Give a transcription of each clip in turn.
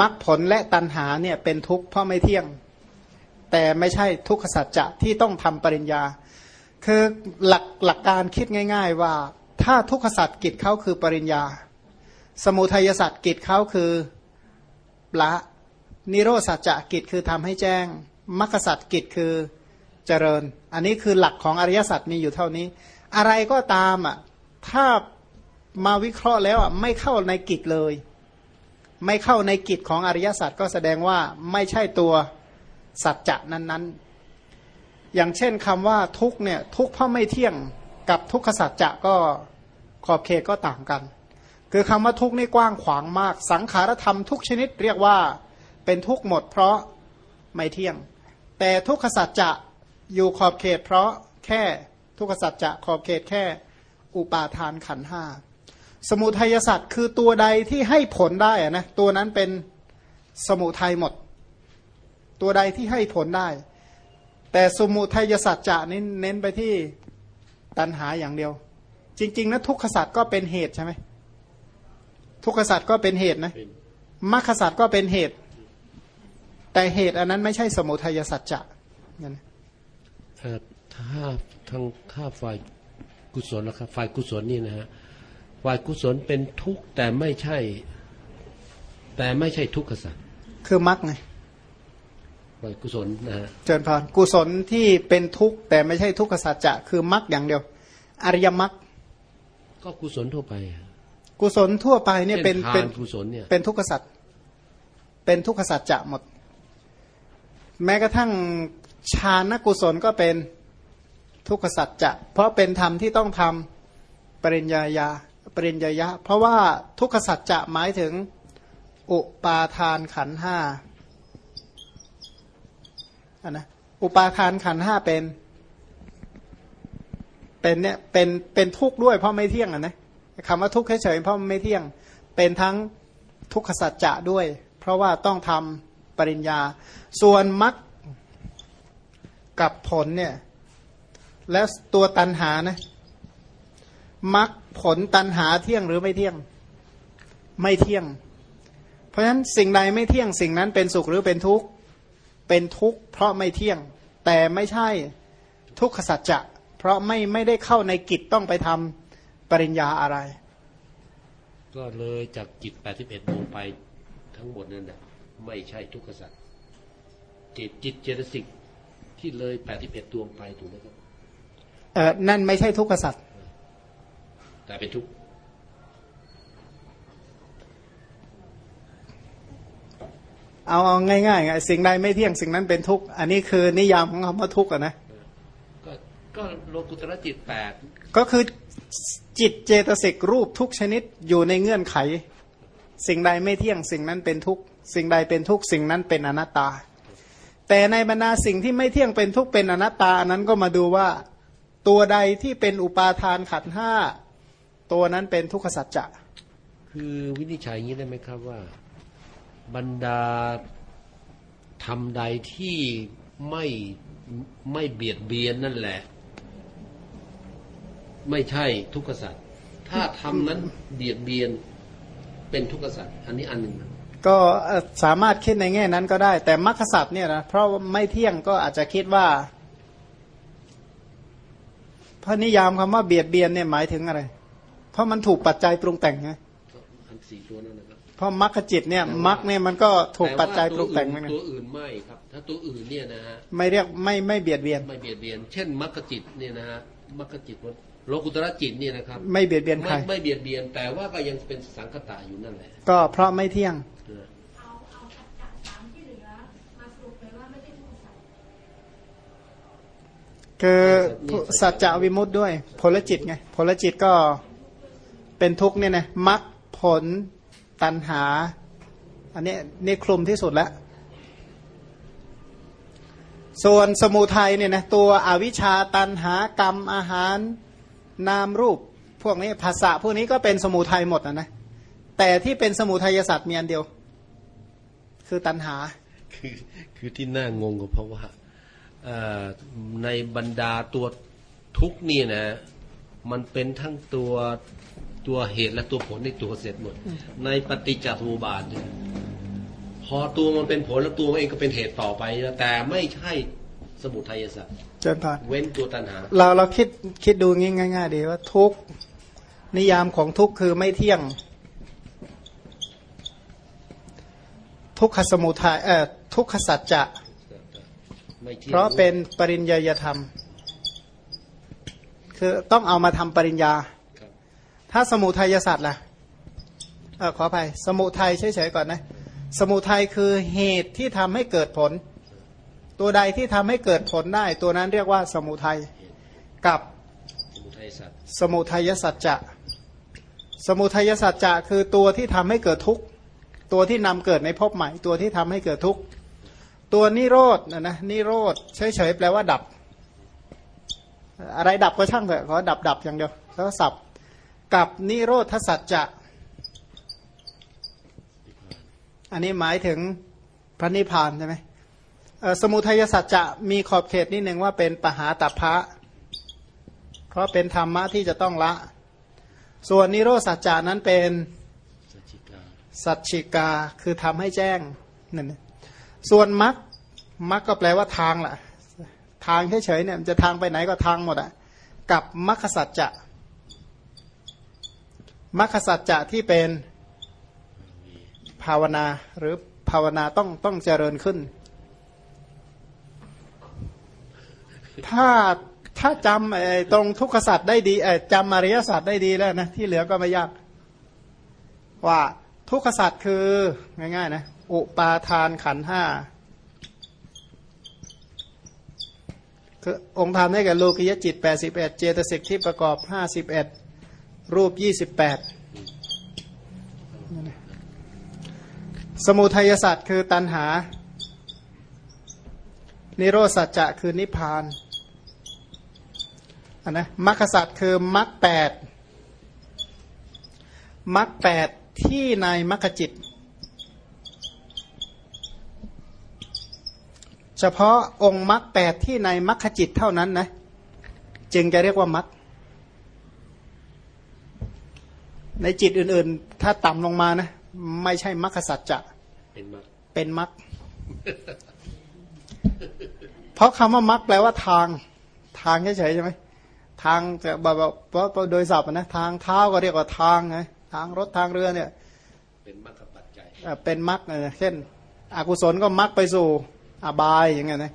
มรรคผลและตัณหาเนี่ยเป็นทุกข์เพราะไม่เที่ยง แต่ไม่ใช่ทุกขสัจจะที่ต้องทำปริญญา คือหลักหลักการคิดง่าย ๆ ว่าถ้าทุกขสัจกิจเขาคือปริญญา สมุทัยสัจกิจเขาคือละนิโรสัจจะกิจคือทำให้แจ้งมรรคสัจกิจคือเจริญ อันนี้คือหลักของอริยสัจมีอยู่เท่านี้ อะไรก็ตามอะถ้ามาวิเคราะห์แล้วอะไม่เข้าในกิจเลย ไม่เข้าในกิจของอริยสัจก็แสดงว่าไม่ใช่ตัวสัจจะนั้นๆ อย่างเช่นคำว่าทุกเนี่ยทุกเพราะไม่เที่ยงกับทุกขสัจจะก็ขอบเขตก็ต่างกัน คือคำว่าทุกนี่กว้างขวางมาก สังขารธรรมทุกชนิดเรียกว่าเป็นทุกหมด เพราะไม่เที่ยง แต่ทุกขสัจจะอยู่ขอบเขต เพราะแค่ทุกขสัจจะขอบเขตแค่ อุปาทานขันห้า สมุทัยสัตว์คือตัวใดที่ให้ผลได้นะตัวนั้นเป็นสมุทัยหมด ตัวใดที่ให้ผลได้ แต่สมุทัยสัตว์จะนี้เน้นไปที่ตัณหาอย่างเดียว จริง ๆนะทุกขสัตว์ก็เป็นเหตุใช่ไหมทุกขสัตว์ก็เป็นเหตุนะมรรคสัตว์ก็เป็นเหตุ แต่เหตุอันนั้นไม่ใช่สมุทัยสัจจะนั่นถ้าทางถ้าฝ่ายกุศลนะครับฝ่ายกุศลนี่นะฮะ ฝ่ายกุศลเป็นทุกข์แต่ไม่ใช่ แต่ไม่ใช่ทุกขสัตว์คือมรรคไงฝ่ายกุศลนะฮะเจริญพรกุศลที่เป็นทุกข์แต่ไม่ใช่ทุกขสัจจะคือมรรคอย่างเดียว อริยมรรคก็กุศลทั่วไป กุศลทั่วไปเนี่ยเป็นเป็นกุศลเนี่ยเป็นทุกขสัจเป็นทุกขสัจจะหมด แม้กระทั่งฌานกุศลก็เป็นทุกขสัจจะ เพราะเป็นธรรมที่ต้องทำปริญญาญา ปริญญายะ เพราะว่าทุกขสัจจะหมายถึง อุปาทานขันห้าอันนะอุปาทานขันห้าเป็น เป็นเนี่ยเป็นเป็นทุกข์ด้วยเพราะไม่เที่ยงอะนะคำว่าทุกข์เฉยๆเพราะไม่เที่ยง เป็นทั้งทุกขสัจจะด้วย เพราะว่าต้องทำปริญญา ส่วนมรรคกับผลเนี่ย แล้วตัวตันหานะ มักผลตันหาเที่ยงหรือไม่เที่ยง ไม่เที่ยง เพราะฉะนั้นสิ่งใดไม่เที่ยงสิ่งนั้นเป็นสุขหรือเป็นทุกข์เป็นทุกข์เพราะไม่เที่ยง แต่ไม่ใช่ทุกขสัจจะ เพราะไม่ไม่ได้เข้าในกิจต้องไปทำปริญญาอะไร ก็เลยจากจิตแปดสิบเอ็ดดวงไปทั้งหมดนั่นแหละไม่ใช่ทุกขสัจจิตจิตเจตสิกที่เลยแปดสิบเอ็ดดวงไปถูกไหมครับเออนั่นไม่ใช่ทุกขสั ตว์แต่เป็นทุกเอาเอาง่ายๆไงสิ่งใดไม่เที่ยงสิ่งนั้นเป็นทุกข์อันนี้คือนิยามของคำว่าทุกข์อะนะก็ก็โลกุตระจิตแปดก็คือจิตเจตสิกรูปทุกชนิดอยู่ในเงื่อนไข สิ่งใดไม่เที่ยงสิ่งนั้นเป็นทุกข์สิ่งใดเป็นทุกข์สิ่งนั้นเป็นอนัตตา แต่ในบรรดาสิ่งที่ไม่เที่ยงเป็นทุกข์เป็นอนัตตาอันนั้นก็มาดูว่า ตัวใดที่เป็นอุปาทานขันห้า ตัวนั้นเป็นทุกขสัจจะ คือวินิจฉัยอย่างนี้ได้ไหมครับว่า บรรดาทำใดที่ไม่ไม่เบียดเบียนนั่นแหละ ไม่ใช่ทุกขสัจถ้าทำนั้นเบียดเบียนเป็นทุกขสัจอันนี้อันหนึ่งก็สามารถคิดในแง่นั้นก็ได้ แต่มรรคสัจเนี่ยนะเพราะไม่เที่ยงก็อาจจะคิดว่าพระนิยามคำว่าเบียดเบียนเนี่ยหมายถึงอะไร เพราะมันถูกปัจจัยปรุงแต่งไงเพราะมรรคจิตเนี่ยมรรคเนี่ยมันก็ถูกปัจจัยปรุงแต่งไงตัวอื่นไม่ครับ ถ้าตัวอื่นเนี่ยนะฮะไม่เรียกไม่ไม่เบียดเบียนไม่เบียดเบียน เช่นมรรคจิตเนี่ยนะฮะมรรคจิตโลกุตระจิตเนี่ยนะครับ ไม่เบียดเบียนใครไม่เบียดเบียนแต่ว่าก็ยังเป็นสังคตะอยู่นั่นแหละ ก็เพราะไม่เที่ยงคือสัจจะวิมุตต์ด้วย ผลจิตไงผลจิตก็ เป็นทุกข์เนี่ยนะมรรคผลตัณหา อันนี้นี่คลุมที่สุดแล้ว ส่วนสมุทัยเนี่ยนะตัวอวิชชาตันหากรรมอาหารนามรูป พวกนี้ภาษาพวกนี้ก็เป็นสมุทัยหมดนะนะแต่ที่เป็นสมุทัยศาสตร์มีอันเดียว คือตันหา คือคือที่น่างงก็เพราะว่าในบรรดาตัวทุกเนี่ยนะ มันเป็นทั้งตัว ตัวเหตุและตัวผลในตัวเสร็จหมด ในปฏิจจสมุปบาทเนี่ยพอตัวมันเป็นผลแล้วตัวมันเองก็เป็นเหตุต่อไปนะแต่ไม่ใช่สมุทัยสัตว์เจริญพรเว้นตัวตัณหา เราเราคิดคิดดูงี้ง่าย ๆ ดีว่าทุกข์นิยามของทุกข์คือไม่เที่ยง ทุกขสมุทัยเอ่อทุกขสัจจะไม่ที่ยงเพราะเป็นปริญญาธรรม คือต้องเอามาทำปริญญาครับ ถ้าสมุทัยศาสตร์ล่ะอขออภัยสมุทัยเฉยๆก่อนนะ สมุทัยคือเหตุที่ทำให้เกิดผล ตัวใดที่ทำให้เกิดผลได้ ตัวนั้นเรียกว่าสมุทัยกับสมุทัยสัตว์จจะสมุทัยสัจจะคือตัวที่ทำให้เกิดทุกข์ตัวที่นำเกิดในภพใหม่ ตัวที่ทำให้เกิดทุกข์ตัวนิโรธนะนะนิโรธเฉยๆแปลว่าดับ อะไรดับก็ช่างเถอะขอดับดับอย่างเดียวแล้วสับ กับนิโรธสัจจะอันนี้หมายถึงพระนิพพานใช่ไหมสมุทัยสัจจะมีขอบเขตนิดหนึ่งว่าเป็นปหาตัพพะเพราะเป็นธรรมะที่จะต้องละ ส่วนนิโรธสัจจานั้นเป็นสัจฉิกาคือทำให้แจ้งนั่นส่วนมรรคมรรคก็แปลว่าทางล่ะ ทางเฉยๆเนี่ยจะทางไปไหนก็ทางหมดอะกับมรรคสัจจะ มรรคสัจจะที่เป็นภาวนาหรือภาวนาต้องต้องเจริญขึ้น ถ้าถ้าจำตรงทุกขสัตว์ได้ดีจำอริยสัจได้ดีแล้วนะที่เหลือก็ไม่ยาก ว่าทุกขสัตว์คือง่ายๆนะอุปาทานขันห้าคือองค์ธรรมได้แก่โลกิยจิต 81 เจตสิกที่ประกอบ 51 รูป28สมุทัยสัตว์คือตัณหา นิโรสัจจะคือนิพพานอันนะมรรคสัตว์คือมรรคแปดมรรคแปดที่ในมรรคจิต เฉพาะองค์มรรคแปดที่ในมรรคจิตเท่านั้นนะ จึงจะเรียกว่ามรรค ในจิตอื่น ๆ ถ้าต่ำลงมานะ ไม่ใช่มรรคสัจจะเป็นมรรคเป็นมรรคเพราะคำว่ามรรคแปลว่าทาง ทางเฉยๆใช่ไหมทางจะแบบว่าเพราะโดยศัพท์อะนะทางเท้าก็เรียกว่าทางไงทางรถทางเรือเนี่ย เป็นมรรคปัจจัยเอ่อเป็นมรรคนะเช่น อกุศลก็มรรคไปสู่อบายอย่างเงี้ยนะ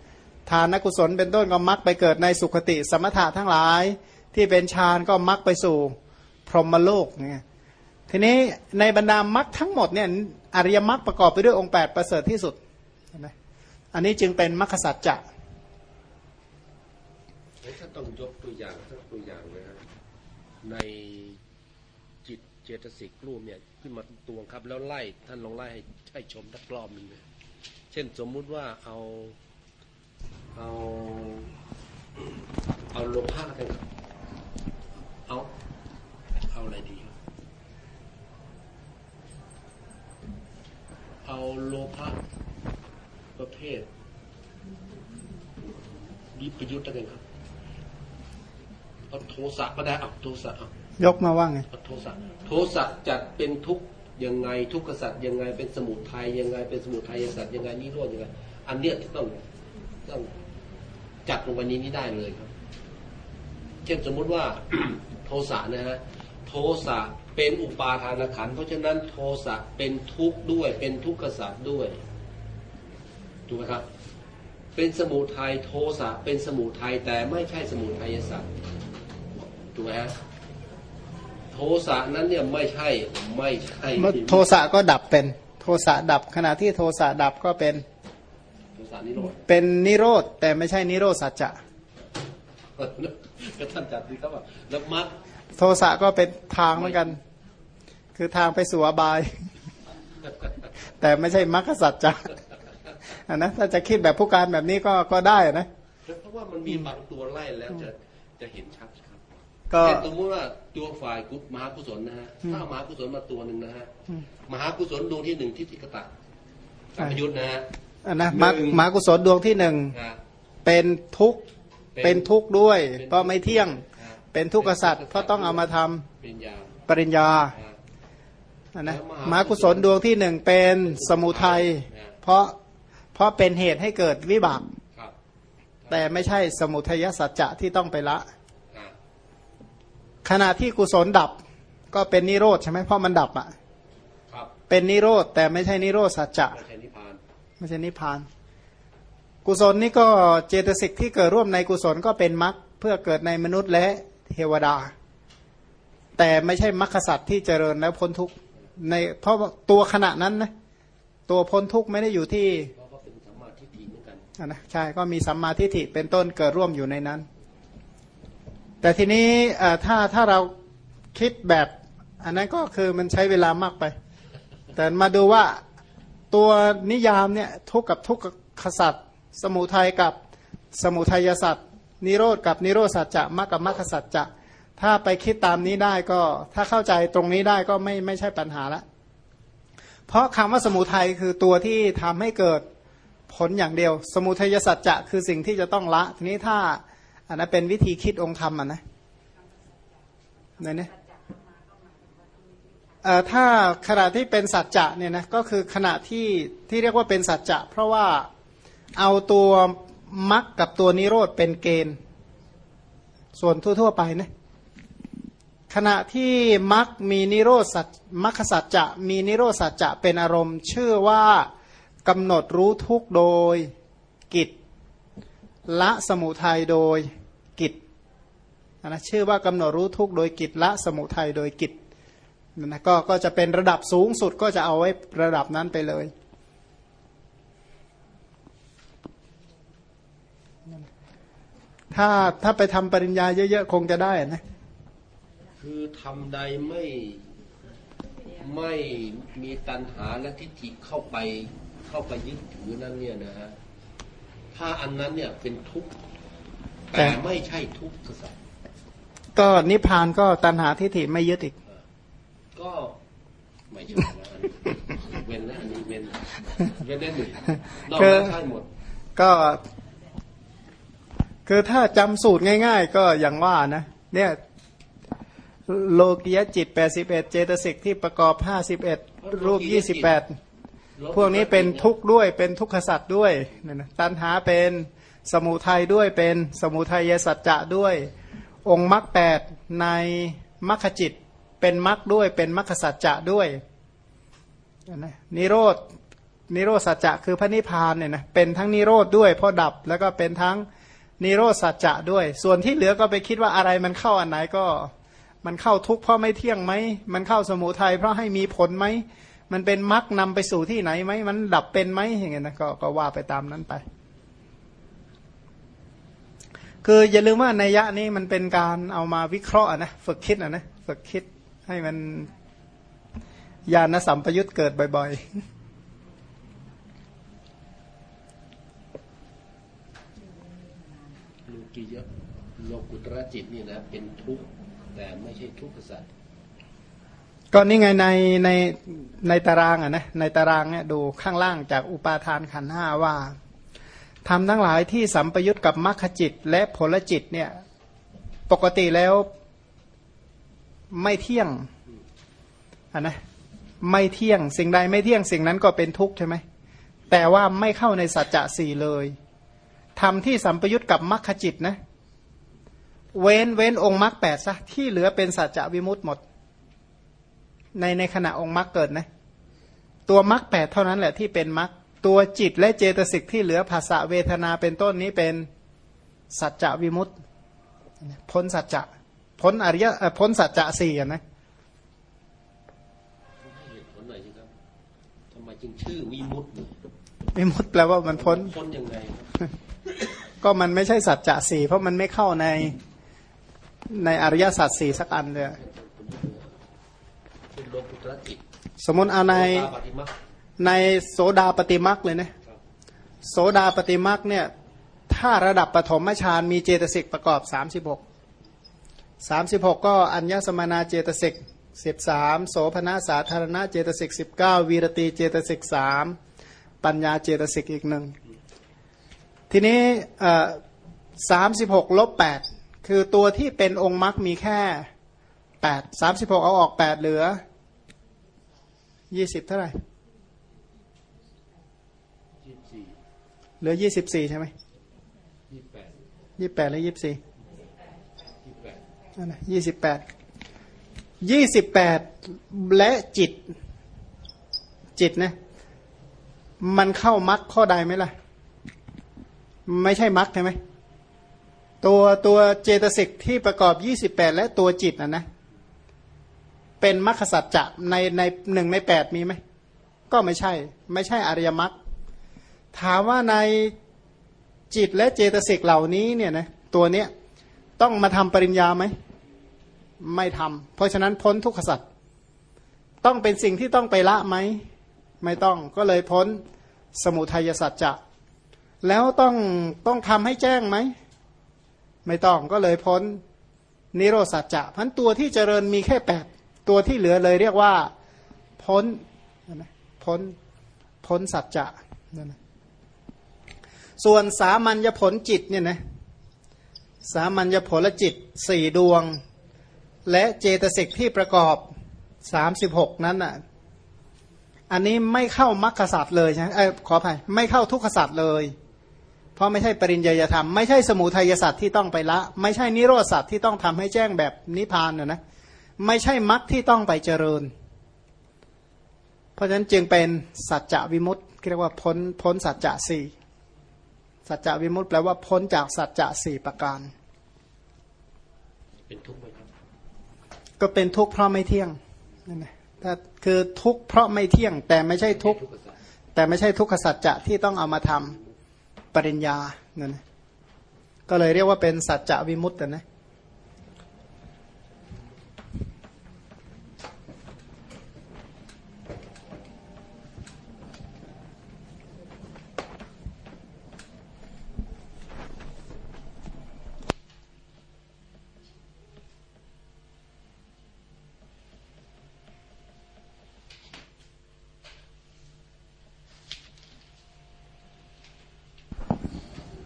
ทานกุศลเป็นต้นก็มรรคไปเกิดในสุคติ สมถะทั้งหลาย ที่เป็นฌานก็มรรคไปสู่พรหมโลกอย่างเงี้ย ทีนี้ในบรรดามรรคทั้งหมดเนี่ยอริยมรรคประกอบไปด้วยองค์ 8 ประเสริฐที่สุดเห็นไหมอันนี้จึงเป็นมรรคสัจจะถ้าต้องยกตัวอย่างสักตัวอย่างนะฮะในจิตเจตสิกรูปเนี่ยขึ้นมาตวงครับ แล้วไล่ท่านลองไล่ให้ให้ชมทักรอบหนึ่งเลยเช่นสมมุติว่าเอาเอาเอาโลภะกันครับเอาเอาอะไรดีครับ เอาโลภะประเภทวิปยุทธ์กันครับเอาโทสะก็ได้เอาโทสะเอายกมาว่าไงเอาโทสะโทสะจัดเป็นทุกข์ยังไงทุกขสัตว์ยังไงเป็นสมุทัยยังไงเป็นสมุทัยสัตว์ยังไงนิโรธยังไงอันเนี้ยที่ต้องต้องจัดลงไปนี้นี้ได้เลยครับ เช่นสมมุติว่า โทสะนะฮะโทสะ เป็นอุปาทานขันธ์เพราะฉะนั้นโทสะเป็นทุกข์ด้วย เป็นทุกขสัตว์ด้วยถูกไหมครับ เป็นสมุทัยโทสะเป็นสมุทัยแต่ไม่ใช่สมุทัยสัตว์ถูกไหมฮะโทสะนั้นเนี่ยไม่ใช่ไม่ใช่โทสะก็ดับเป็นโทสะดับขณะที่โทสะดับก็เป็นโทสะนิโรธเป็นนิโรธแต่ไม่ใช่นิโรธสัจจะก็ท่านจัดดีครับว่าแล้วมัด โทสะก็เป็นทางเหมือนกัน คือทางไปสู่อบาย แต่ไม่ใช่มรรคสัจจะอันนะถ้าจะคิดแบบผู้การแบบนี้ก็ก็ได้นะเพราะว่ามันมีบางตัวไล่แล้วจะจะเห็นชัดครับก็เช่นสมมติว่าตัวฝ่ายกุมหากุศลนะฮะถ้ามหากุศลมาตัวหนึ่งนะฮะอืมมหากุศลดวงที่หนึ่งที่ติกตะสัมปยุทธ์นะฮะอันนะมรรคหนึ่งมหากุศลดวงที่หนึ่งนะเป็นทุกข์เป็นเป็นทุกข์ด้วยเป็นเพราะไม่เที่ยงนะ เป็นทุกข์กษัตริย์เพราะต้องเอามาทำปริญญาปริญญานะนะนะมหากุศลดวงที่หนึ่งเป็นสมุทัยเพราะเพราะเป็นเหตุให้เกิดวิบากครับแต่ไม่ใช่สมุทัยสัจจะที่ต้องไปละอ่าขณะที่กุศลดับก็เป็นนิโรธใช่ไหมเพราะมันดับอะครับเป็นนิโรธแต่ไม่ใช่นิโรธสัจจะไม่ใช่นิพพานไม่ใช่นิพพาน กุศลนี่ก็เจตสิกที่เกิดร่วมในกุศลก็เป็นมรรคเพื่อเกิดในมนุษย์และ เทวดา แต่ไม่ใช่มรรคสัตว์ที่เจริญแล้วพ้นทุกข์ในเพราะว่าตัวขณะนั้นนะตัวพ้นทุกข์ไม่ได้อยู่ที่เพราะก็เป็นสัมมาทิฏฐิเหมือนกันอะนะใช่ก็มีสัมมาทิฏฐิเป็นต้นเกิดร่วมอยู่ในนั้น แต่ทีนี้เอ่อถ้าถ้าเราคิดแบบอันนั้นก็คือมันใช้เวลามากไป แต่มาดูว่าตัวนิยามเนี่ยทุกข์กับทุกขสัตว์สมุทัยกับสมุทัยสัตว์ นิโรธกับนิโรธสัจจะมรรคกับมรรคสัจจะ ถ้าไปคิดตามนี้ได้ก็ ถ้าเข้าใจตรงนี้ได้ก็ไม่ไม่ใช่ปัญหาละ เพราะคำว่าสมุทัยคือตัวที่ทำให้เกิดผลอย่างเดียว สมุทัยสัจจะคือสิ่งที่จะต้องละ ทีนี้ถ้าอันนั้นเป็นวิธีคิดองค์ธรรมอะนะนเนี่ยเอ่อถ้าขณะที่เป็นสัจจะเนี่ยนะก็คือขณะที่ที่เรียกว่าเป็นสัจจะ เพราะว่าเอาตัว มรรคกับตัวนิโรธเป็นเกณฑ์ ส่วนทั่ว ๆ ไปนะขณะที่มรรคมีนิโรธสัจมรรคสัจจะมีนิโรธสัจจะเป็นอารมณ์ ชื่อว่ากำหนดรู้ทุกโดยกิจละสมุทัยโดยกิจนะชื่อว่ากำหนดรู้ทุกโดยกิจละสมุทัยโดยกิจนะก็ก็จะเป็นระดับสูงสุดก็จะเอาไว้ระดับนั้นไปเลย ถ้าถ้าไปทำปริญญาเยอะๆคงจะได้นะ คือทำใดไม่ไม่มีตัณหาและทิฏฐิเข้าไปเข้าไปยึดถือนั้นเนี่ยนะฮะถ้าอันนั้นเนี่ยเป็นทุกข์แต่ไม่ใช่ทุกข์สัตว์ก็นิพพานก็ตัณหาทิฏฐิไม่ยึดอีก ก็ไม่ใช่นะอันนี้เว้นแล้วอันนี้เว้นเว้นได้หนึ่งนอกนั้นใช่หมดก็ คือถ้าจำสูตรง่าย ๆ ก็อย่างว่านะเนี่ยโลกียจิต 81 เจตสิกที่ประกอบ 51 รูป 28 พวกนี้เป็นทุกข์ด้วยเป็นทุกขสัตว์ด้วยนี่นะตัณหาเป็นสมุทัยด้วยเป็นสมุทัยสัจจะด้วย องค์มรรคแปดในมรรคจิตเป็นมรรคด้วยเป็นมรรคสัจจะด้วยนะนิโรธนิโรธสัจจะคือพระนิพพานเนี่ยนะเป็นทั้งนิโรธด้วยเพราะดับแล้วก็เป็นทั้ง นิโรธสัจจะด้วย ส่วนที่เหลือก็ไปคิดว่าอะไรมันเข้าอันไหนก็ มันเข้าทุกข์เพราะไม่เที่ยงไหม มันเข้าสมุทัยเพราะให้มีผลไหม มันเป็นมรรคนำไปสู่ที่ไหนไหม มันดับเป็นไหมอย่างเงี้ยนะก็ก็ว่าไปตามนั้นไป คืออย่าลืมว่านัยยะนี้มันเป็นการเอามาวิเคราะห์นะฝึกคิดอะนะฝึกคิดให้มันญาณสัมปยุตเกิดบ่อยโลกียะโลกุตระจิตนี่นะเป็นทุกข์แต่ไม่ใช่ทุกข์สัตว์ก็นี่ไงในในในตารางอะนะในตารางเนี่ยดูข้างล่างจากอุปาทานขันห้าว่าทำทั้งหลายที่สัมปยุตกับมรรคจิต และผลจิตเนี่ยปกติแล้วไม่เที่ยงอะนะไม่เที่ยงสิ่งใดไม่เที่ยงสิ่งนั้นก็เป็นทุกข์ใช่ไหมแต่ว่าไม่เข้าในสัจจะสี่เลย ทำที่สัมปยุตกับมรรคจิตนะ เว้นเว้นองค์มรรคแปดซะที่เหลือเป็นสัจจะวิมุตต์หมด ในในขณะองค์มรรคเกิดนะ ตัวมรรคแปดเท่านั้นแหละที่เป็นมรรคตัวจิตและเจตสิกที่เหลือภาษาเวทนาเป็นต้นนี้เป็นสัจจะวิมุตต์พ้นสัจจะพ้นอริยะเอ่อพ้นสัจจะสี่อะนะให้เหตุผลหน่อยสิครับทำไมจึงชื่อวิมุตติวิมุตต์แปลว่ามันพ้นพ้นยังไงครับ ก็มันไม่ใช่สัจจะสี่เพราะมันไม่เข้าในในอริยสัจสี่สักอันเลยเป็นโลกุตระจิตสมมติเอาในโลกาปฏิมาในโสดาปฏิมักเลยนะครับโสดาปฏิมักเนี่ย ถ้าระดับปฐมฌานมีเจตสิกประกอบ 36 36 ก็อัญญสมานาเจตสิก13 โสภณสาธารณะเจตสิก19 วีรตีเจตสิก3ปัญญาเจตสิกอีกหนึ่ง ทีนี้สามสิบหกลบแปดคือตัวที่เป็นองค์มรรคมีแค่แปดสามสิบหกเอาออกแปดเหลือยี่สิบเท่าไหร่ยี่สิบสี่เหลือยี่สิบสี่ใช่ไหมยี่สิบแปดยี่แปดหรือยี่สี่ยี่สิบแปดนั่นนะยี่สิบแปดยี่สิบแปดและจิต จิตนะ มันเข้ามักข้อใดไหมล่ะ ไม่ใช่มักใช่ไหมตัวตัวเจตสิกที่ประกอบยี่สิบแปดและตัวจิตนะนะ เป็นมรรคสัจจะในในหนึ่งในแปดมีไหม ก็ไม่ใช่ ไม่ใช่อริยมรรคถามว่าในจิตและเจตสิกเหล่านี้เนี่ยนะตัวเนี้ยต้องมาทำปริญญาไหม ไม่ทำเพราะฉะนั้นพ้นทุกขสัตว์ต้องเป็นสิ่งที่ต้องไปละไหม ไม่ต้องก็เลยพ้นสมุทัยสัจจะ แล้วต้องต้องทำให้แจ้งไหม ไม่ต้องก็เลยพ้นนิโรสัจจะพันตัวที่เจริญมีแค่แปดตัวที่เหลือเลยเรียกว่า พ้นนะพ้นพ้นสัจจะนั่นนะส่วนสามัญญผลจิตเนี่ยนะสามัญญผลจิตสี่ดวง และเจตสิกที่ประกอบสามสิบหกนั้นอะอันนี้ไม่เข้ามรรคสัตว์เลยใช่ไหมเออขออภัยไม่เข้าทุกขสัตว์เลย เพราะไม่ใช่ปริญญาธรรม ไม่ใช่สมุทัยสัตว์ที่ต้องไปละ ไม่ใช่นิโรธสัตว์ที่ต้องทำให้แจ้งแบบนิพพานนะนะไม่ใช่มรรคที่ต้องไปเจริญ เพราะฉะนั้นจึงเป็นสัจจะวิมุตต์เรียกว่าพ้นพ้นสัจจะสี่สัจจะวิมุตต์แปลว่าพ้นจากสัจจะสี่ประการ เป็นทุกข์ไหมครับก็เป็นทุกข์เพราะไม่เที่ยงนั่นนะถ้าคือทุกข์เพราะไม่เที่ยง แต่ไม่ใช่ทุกข์ทุกข์สัตว์แต่ไม่ใช่ทุกขสัจจะที่ต้องเอามาทำ ปริญญานั่นนะก็เลยเรียกว่าเป็นสัจจะวิมุตต์นะ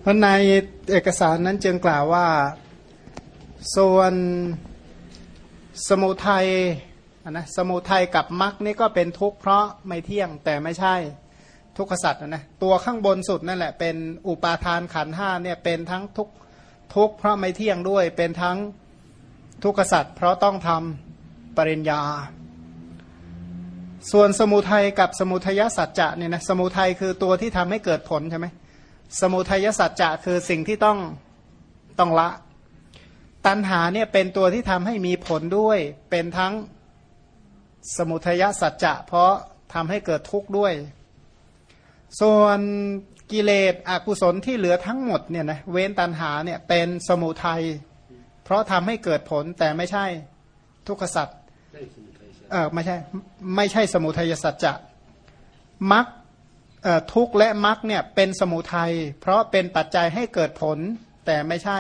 เพราะในเอกสารนั้นจึงกล่าวว่าส่วนสมุทัยอะนะสมุทัยกับมรรคนี่ก็เป็นทุกข์เพราะไม่เที่ยงแต่ไม่ใช่ทุกขสัตว์นะนะตัวข้างบนสุดนั่นแหละเป็นอุปาทานขันห้าเนี่ยเป็นทั้งทุกทุกข์เพราะไม่เที่ยงด้วยเป็นทั้งทุกขสัตว์เพราะต้องทำปริญญา ส่วนสมุทัยกับสมุทยสัจจะเนี่ยนะสมุทัยคือตัวที่ทำให้เกิดผลใช่ไหม สมุทัยสัจจะคือสิ่งที่ต้องต้องละ ตัณหาเนี่ยเป็นตัวที่ทำให้มีผลด้วย เป็นทั้งสมุทัยสัจจะ เพราะทำให้เกิดทุกข์ด้วย ส่วนกิเลสอกุศลที่เหลือทั้งหมดเนี่ยนะเว้นตัณหาเนี่ยเป็นสมุทัยเพราะทำให้เกิดผลแต่ไม่ใช่ทุกขสัจได้สมุทัยสัตว์เออไม่ใช่ ไม่ใช่สมุทัยสัจจะมัก ทุกข์และมักเนี่ยเป็นสมุทัยเพราะเป็นปัจจัยให้เกิดผล แต่ไม่ใช่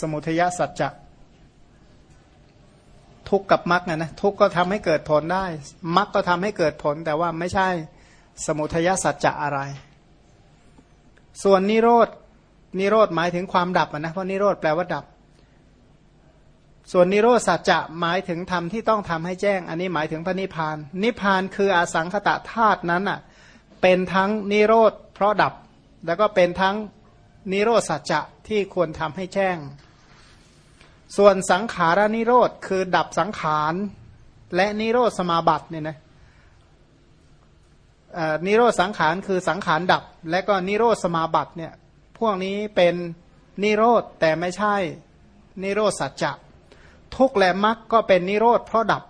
สมุทัยสัจจะทุกข์กับมักนะนะทุกข์ก็ทำให้เกิดผลได้มักก็ทำให้เกิดผล แต่ว่าไม่ใช่สมุทัยสัจจะอะไร ส่วนนิโรธนิโรธหมายถึงความดับนะเพราะนิโรธแปลว่าดับ ส่วนนิโรธสัจจะหมายถึงธรรมที่ต้องทำให้แจ้ง อันนี้หมายถึงพระนิพพาน นิพพานคืออสังขตะธาตุนั้นอะเป็นทั้งนิโรธเพราะดับ แล้วก็เป็นทั้งนิโรธสัจจะที่ควรทำให้แจ้ง ส่วนสังขารนิโรธคือดับสังขารและนิโรธสมาบัติเนี่ยนะอ่อนิโรธสังขารคือสังขารดับ และก็นิโรธสมาบัติเนี่ยพวกนี้เป็นนิโรธแต่ไม่ใช่นิโรธสัจจะ ทุกและมรรคก็เป็นนิโรธเพราะดับ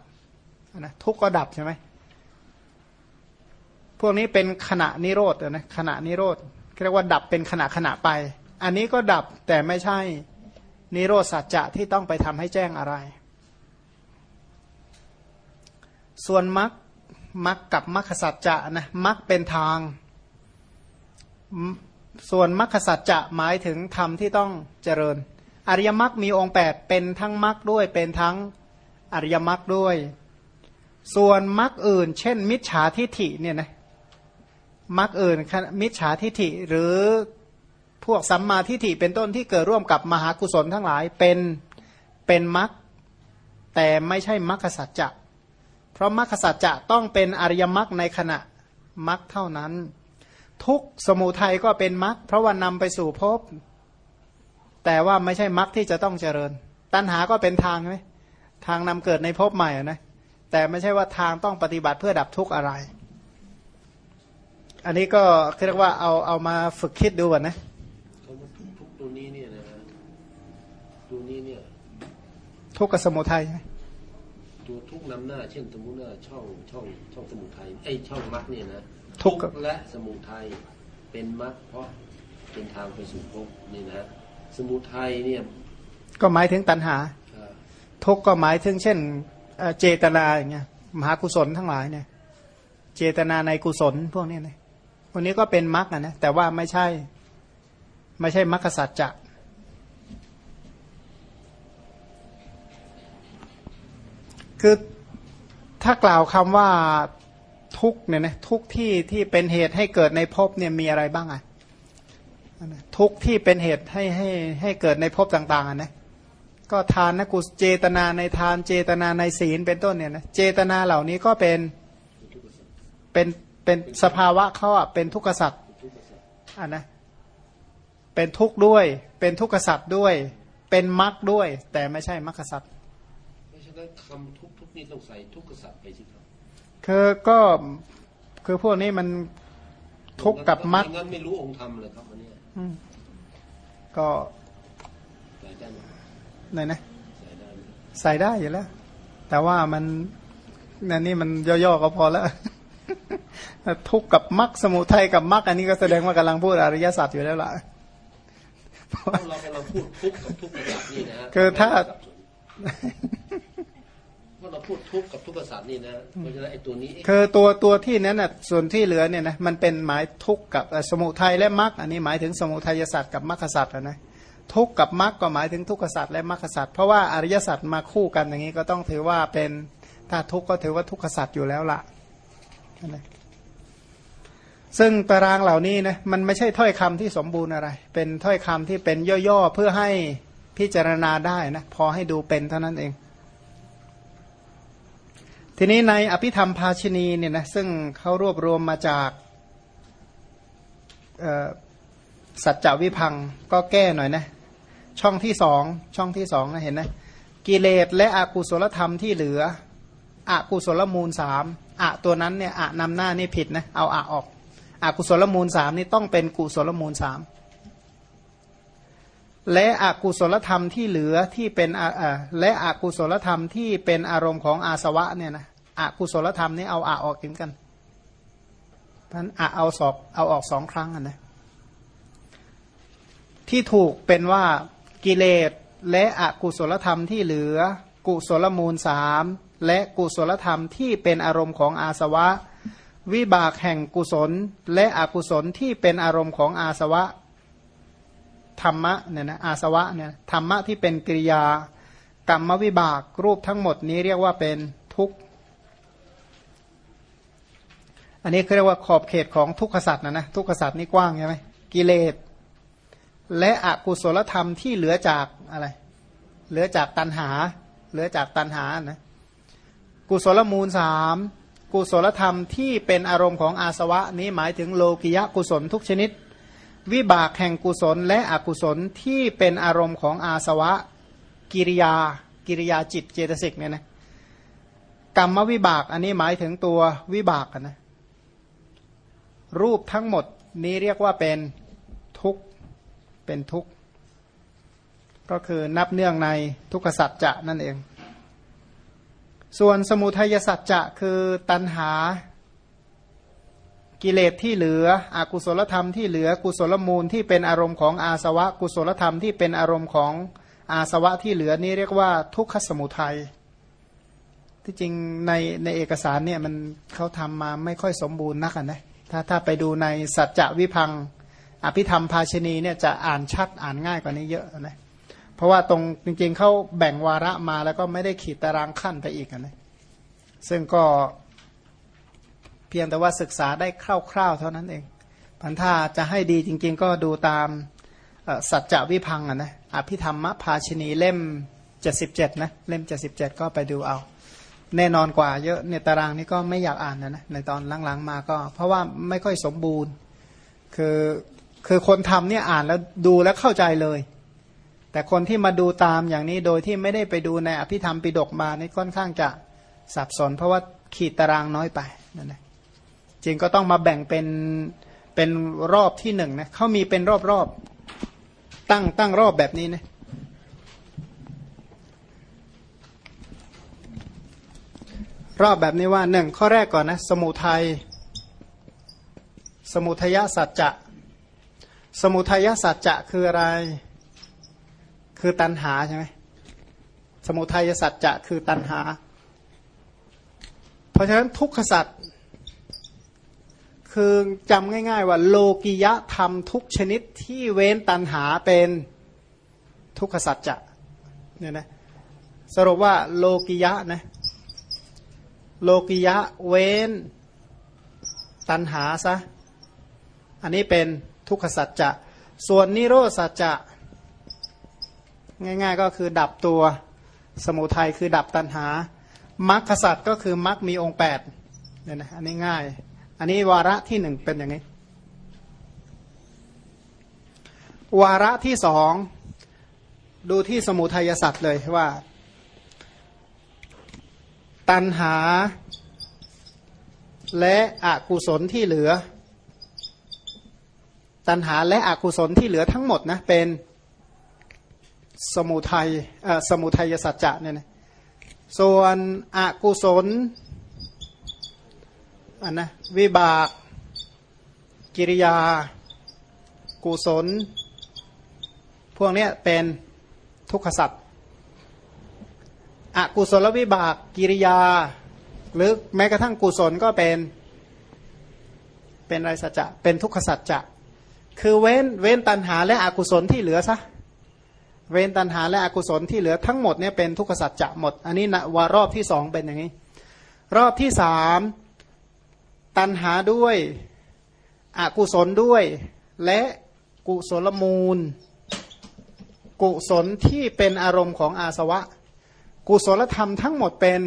นะทุกก็ดับใช่ไหมพวกนี้เป็นขณะนิโรธนะขณะนิโรธเรียกว่าดับเป็นขณะขณะไป อันนี้ก็ดับแต่ไม่ใช่นิโรธสัจจะที่ต้องไปทำให้แจ้งอะไร ส่วนมรรคมรรคกับมรรคสัจจะนะมรรคเป็นทาง ส่วนมรรคสัจจะหมายถึงธรรมที่ต้องเจริญ อริยมรรคมีองค์แปดเป็นทั้งมรรคด้วยเป็นทั้งอริยมรรคด้วย ส่วนมรรคอื่น เช่น มิจฉาทิฐิเนี่ยนะมรรคอื่นมิจฉาทิฐิหรือพวกสัมมาทิฏฐิเป็นต้นที่เกิดร่วมกับมหากุศลทั้งหลายเป็นเป็นมรรคแต่ไม่ใช่มรรคสัจจะ เพราะมรรคสัจจะต้องเป็นอริยมรรคในขณะมรรคเท่านั้น ทุกสมุทัยก็เป็นมรรคเพราะว่านำไปสู่ภพ แต่ว่าไม่ใช่มรรคที่จะต้องเจริญ ตัณหาก็เป็นทางไหมทางนำเกิดในภพใหม่นะแต่ไม่ใช่ว่าทางต้องปฏิบัติเพื่อดับทุกข์อะไร อันนี้ก็เรียกว่าเอาเอามาฝึกคิดดูก่อนนะคำว่าทุกทุกตัวนี้เนี่ยนะฮะตัวนี้เนี่ยทุกข์กับสมุทัยใช่ไหมตัวทุกนำหน้า เช่นสมมุติว่าช่องช่องช่องสมุทัยไอ้ยช่องมรรคเนี่ยนะทุกข์กับและสมุทัยเป็นมรรคเพราะเป็นทางไปสู่ภพนี่นะ สมุทัยเนี่ย ก็หมายถึงตัณหาเอ่อทุกข์ก็หมายถึงเช่นเอ่อเจตนาอย่างเงี้ยมหากุศลทั้งหลายเนี่ย เจตนาในกุศลพวกเนี้ยนะพวกนี้ก็เป็นมรรคอะนะแต่ว่าไม่ใช่ ไม่ใช่มรรคสัจจะคือถ้ากล่าวคำว่าทุกข์เนี่ยนะทุกข์ที่ที่เป็นเหตุให้เกิดในภพเนี่ยมีอะไรบ้างอะ ทุกข์ที่เป็นเหตุให้ให้ให้เกิดในภพต่างๆอะนะก็ทานนะกุศเจตนาในทานเจตนาในศีลเป็นต้นเนี่ยนะเจตนาเหล่านี้ก็เป็นเป็นเป็นสภาวะเขาอะเป็นทุกขสัตว์อะนะเป็นทุกข์ด้วย เป็นทุกขสัตว์ด้วย เป็นมรรคด้วย แต่ไม่ใช่มรรคสัตว์เพราะฉะนั้นคำทุกทุกนี่ต้องใส่ทุกขสัตว์ไปสิครับคือก็คือพวกนี้มันทุกข์กับมรรคไงั้นไม่รู้องค์ธรรมเลยครับอันเนี้ยอืม ก็ใส่ได้ไหมไหนนะใส่ได้ไหมใส่ได้อยู่แล้ว แต่ว่ามันนั่นนี่มันย่อๆก็พอแล้วทุกข์กับมรรคสมุทัยกับมรรคอันนี้ก็แสดงว่ากำลังพูดอริยสัจอยู่แล้วล่ะเพราะเรากำลังพูดทุกข์กับทุกขสัตว์นี่นะฮะคือถ้า เพราเราพูดทุกข์กับทุกขสัตว์นี่นะเพราะฉะนั้นไอ้ตัวนี้เคือตัวตัวที่นั้นน่ะส่วนที่เหลือเนี่ยนะมันเป็นหมายทุกข์กับสมุทัยและมรรคอันนี้หมายถึงสมุทัยสัตว์กับมรรคสัตว์อะนะทุกข์กับมรรคก็หมายถึงทุกขสัตว์และมรรคสัตว์เพราะว่าอริยสัตว์มาคู่กันอย่างนี้ก็ต้องถือว่าเป็นถ้าทุกข์ก็ถือว่าทุกขสัตว์อยู่แล้วล่ะนะซึ่งตารางเหล่านี้นะมันไม่ใช่ถ้อยคำที่สมบูรณ์อะไร เป็นถ้อยคำที่เป็นย่อๆเพื่อให้พิจารณาได้นะพอให้ดูเป็นเท่านั้นเอง ทีนี้ในอภิธรรมภาชินีเนี่ยนะซึ่งเขารวบรวมมาจากสัจจวิพังก็แก้หน่อยนะ ช่องที่สองช่องที่สองนะเห็นนะกิเลสและอกุศลธรรมที่เหลืออกุศลมูลสามอะตัวนั้นเนี่ยอะนำหน้านี่ผิดนะเอาอะออกอกุศลมูลสามนี่ต้องเป็นกุศลมูลสาม และอกุศลธรรมที่เหลือที่เป็นอ่าอ่าและอกุศลธรรมที่เป็นอารมณ์ของอาสวะเนี่ยนะอกุศลธรรมนี่เอาอะออกเหมือนกันท่านอะเอาสอบเอาออกสองครั้งนะที่ถูกเป็นว่ากิเลสและอกุศลธรรมที่เหลือ กุศลมูลสามและกุศลธรรมที่เป็นอารมณ์ของอาสวะ วิบากแห่งกุศล และอกุศลที่เป็นอารมณ์ของอาสวะ ธรรมะเนี่ยนะอาสวะเนี่ยธรรมะที่เป็นกิริยากรรมวิบากรูปทั้งหมดนี้เรียกว่าเป็นทุกข์ อันนี้เขาเรียกว่าขอบเขตของทุกขสัตว์นะนะทุกขสัตว์นี่กว้างใช่ไหมกิเลส และอกุศลธรรมที่เหลือจากอะไร เหลือจากตัณหา เหลือจากตัณหานะกุศลมูลสามกุศลธรรมที่เป็นอารมณ์ของอาสวะนี้หมายถึงโลกิยะกุศลทุกชนิด วิบากแห่งกุศลและอกุศลที่เป็นอารมณ์ของอาสวะ กิริยา กิริยาจิตเจตสิกเนี่ยนะกรรมวิบากอันนี้หมายถึงตัววิบากนะรูปทั้งหมดนี้เรียกว่าเป็นทุกเป็นทุกก็คือนับเนื่องในทุกขสัจจะนั่นเอง ส่วนสมุทัยสัจจะคือตัณหา กิเลสที่เหลืออกุศลธรรมที่เหลือกุศลมูลที่เป็นอารมณ์ของอาสวะ กุศลธรรมที่เป็นอารมณ์ของอาสวะที่เหลือนี้เรียกว่าทุกขสมุทัยที่จริงในในเอกสารเนี่ยมันเขาทำมาไม่ค่อยสมบูรณ์นักนะถ้าถ้าไปดูในสัจจะวิพังอภิธรรมภาชนีเนี่ยจะอ่านชัดอ่านง่ายกว่านี้เยอะนะเพราะว่าตรงจริงๆเขาแบ่งวาระมาแล้วก็ไม่ได้ขีดตารางขั้นไปอีกนะซึ่งก็ เพียงแต่ว่าศึกษาได้คร่าวๆเท่านั้นเองพันถ้าจะให้ดีจริง ๆ ก็ดูตามสัจจะวิพังอะนะอภิธรรมภาชนีเล่ม 77นะเล่ม 77 ก็ไปดูเอา แน่นอนกว่าเยอะในตารางนี้ก็ไม่อยากอ่านนะนะในตอนหลังๆมาก็ เพราะว่าไม่ค่อยสมบูรณ์ คือคือคนทำเนี่ยอ่านแล้วดูแล้วเข้าใจเลย แต่คนที่มาดูตามอย่างนี้โดยที่ไม่ได้ไปดูในอภิธรรมปิดกมานี่ค่อนข้างจะสับสน เพราะว่าขีดตารางน้อยไปนั่นแหละ จริงก็ต้องมาแบ่งเป็นเป็นรอบที่หนึ่งนะเขามีเป็นรอบรอบตั้งตั้งรอบแบบนี้นะรอบแบบนี้ว่าหนึ่งข้อแรกก่อนนะ สมุทัยสมุทัยสัจจะ สมุทัยสัจจะคืออะไร คือตัณหาใช่ไหมสมุทัยสัจจะคือตัณหา เพราะฉะนั้นทุกขสัจ คือจำง่าย ๆ ว่าโลกิยะธรรมทุกชนิดที่เว้นตันหาเป็นทุกขสัจจะเนี่ยนะสรุปว่าโลกิยะนะโลกิยะเว้นตันหาซะอันนี้เป็นทุกขสัจจะ ส่วนนิโรสัจจะ ง่าย ๆ ก็คือดับตัวสมุทัยคือดับตันหามรรคสัจก็คือมรรคมีองค์แปดเนี่ยนะอันนี้ง่าย อันนี้วาระที่หนึ่งเป็นอย่างนี้ วาระที่สองดูที่สมุทัยสัตว์เลยว่า ตันหา และอกุศลที่เหลือ ตันหาและอกุศลที่เหลือทั้งหมดนะเป็นสมุทัยสมุทัยสัจจะเนี่ยนะส่วนอกุศล อันนะวิบาก กิริยา กุศล พวกนี้เป็นทุกขสัตว์อกุศลวิบาก กิริยา หรือแม้กระทั่งกุศลก็เป็น เป็นไรสัจจะ เป็นทุกขสัจจะ คือเว้นเว้นตัณหาและอกุศลที่เหลือซะเว้นตัณหาและอกุศลที่เหลือทั้งหมดเนี่ยเป็นทุกขสัจจะหมด อันนี้นะว่ารอบที่สองเป็นอย่างนี้ รอบที่สาม ตัณหาด้วยอกุศลด้วย และกุศลมูล กุศลที่เป็นอารมณ์ของอาสวะ กุศลธรรมทั้งหมดเป็น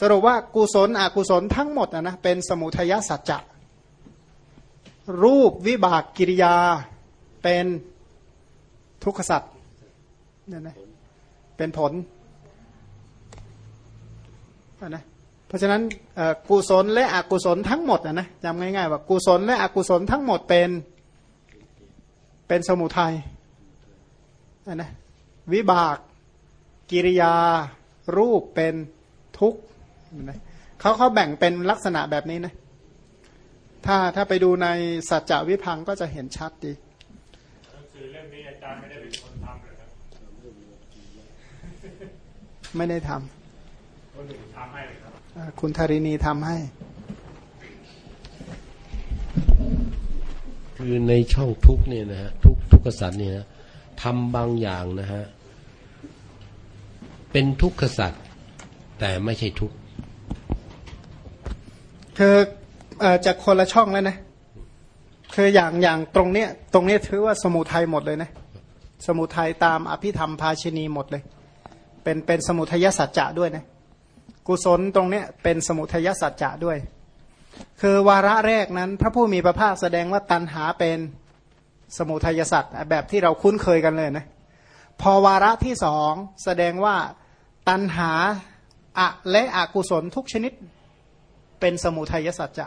สรุปว่ากุศลอกุศลทั้งหมดนะนะเป็นสมุทยสัจจะรูปวิบากกิริยาเป็นทุกขสัจเนี่ยนะเป็นผลนะ เพราะฉะนั้นกุศลและอกุศลทั้งหมดนะจำง่ายๆว่ากุศลและอกุศลทั้งหมดเป็นเป็นสมุทัยนะวิบาก กิริยา รูปเป็นทุกข์นะเขาเขาแบ่งเป็นลักษณะแบบนี้นะถ้าถ้าไปดูในสัจจวิพังก็จะเห็นชัดดีหนังสือเล่มนี้อาจารย์ไม่ได้เป็นคนทำเลยครับไม่ได้ทำคนอื่นทำให้เลย ครับคุณธารินีทำให้ คือในช่องทุกเนี่ยนะฮะทุกทุกขสัตว์เนี่ยทำบางอย่างนะฮะเป็นทุกขสัตว์แต่ไม่ใช่ทุกคือจากคนละช่องแล้วนะคืออย่างอย่างตรงเนี้ยตรงเนี้ยถือว่าสมุทัยหมดเลยนะสมุทัยตามอภิธรรมภาชนีหมดเลย เป็นเป็นสมุทัยสัจจะด้วยนะ กุศลตรงเนี้ยเป็นสมุทัยสัจจะด้วย คือวาระแรกนั้น พระผู้มีพระภาคแสดงว่าตันหาเป็นสมุทัยสัจแบบที่เราคุ้นเคยกันเลยนะพอวาระที่สองแสดงว่าตันหาอะและอกุศลทุกชนิดเป็นสมุทัยสัจจะ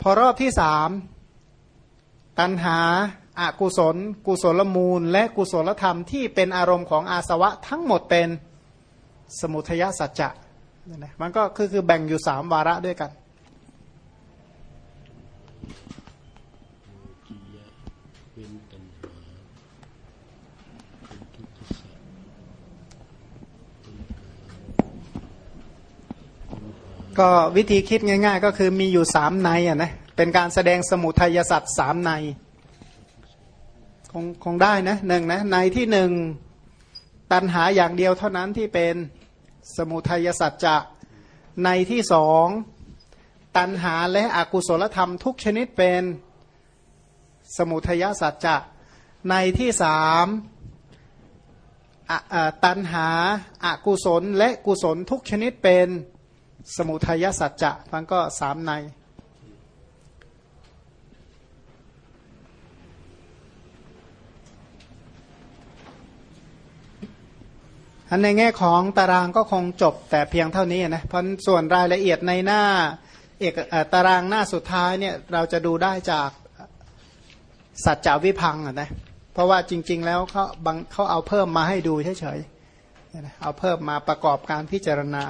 พอรอบที่สามตันหาอากุศล กุศลมูล และกุศลธรรมที่เป็นอารมณ์ของอาสวะทั้งหมดเป็นสมุทัยสัจจะ นะมันก็คือคือแบ่งอยู่สามวาระด้วยกัน ก็วิธีคิดง่าย ๆ ก็คือมีอยู่สามในอะนะเป็นการแสดงสมุทัยสัตว์สามในคงคงได้นะหนึ่งนะในที่หนึ่งตันหาอย่างเดียวเท่านั้นที่เป็น สมุทัยสัจจะในที่สองตัณหาและอกุศลธรรมทุกชนิดเป็นสมุทัยสัจจะในที่สามตัณหาอากุศลและกุศลทุกชนิดเป็นสมุทัยสัจจะมันก็สามใน อันในแง่ของตารางก็คงจบแต่เพียงเท่านี้นะเพราะส่วนรายละเอียดในหน้าเอกตารางหน้าสุดท้ายเนี่ยเราจะดูได้จากสัจจาวิพังนะเพราะว่าจริง ๆ แล้วเขาบางเขาเอาเพิ่มมาให้ดูเฉยๆเอาเพิ่มมาประกอบการพิจารณา